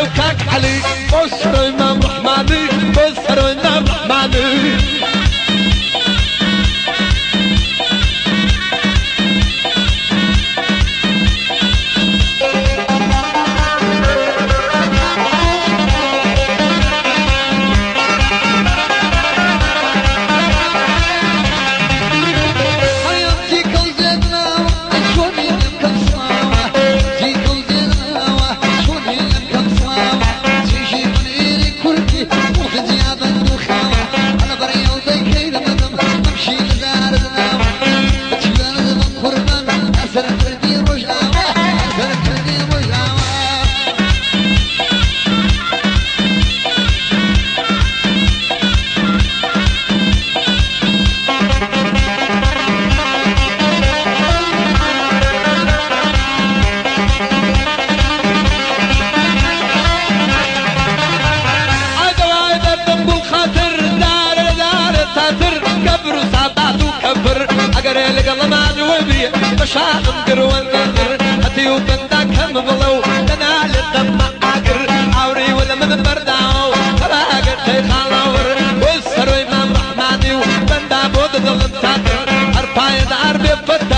Joe Cox عشاق مقر والنذر أتيو بندك هم بلو لنا للدم أقر عوري ولا من بردعو راق الخير خلاور والسروي ما محمدي وبندا بود ظلم تاكر عرفايد عربي فتر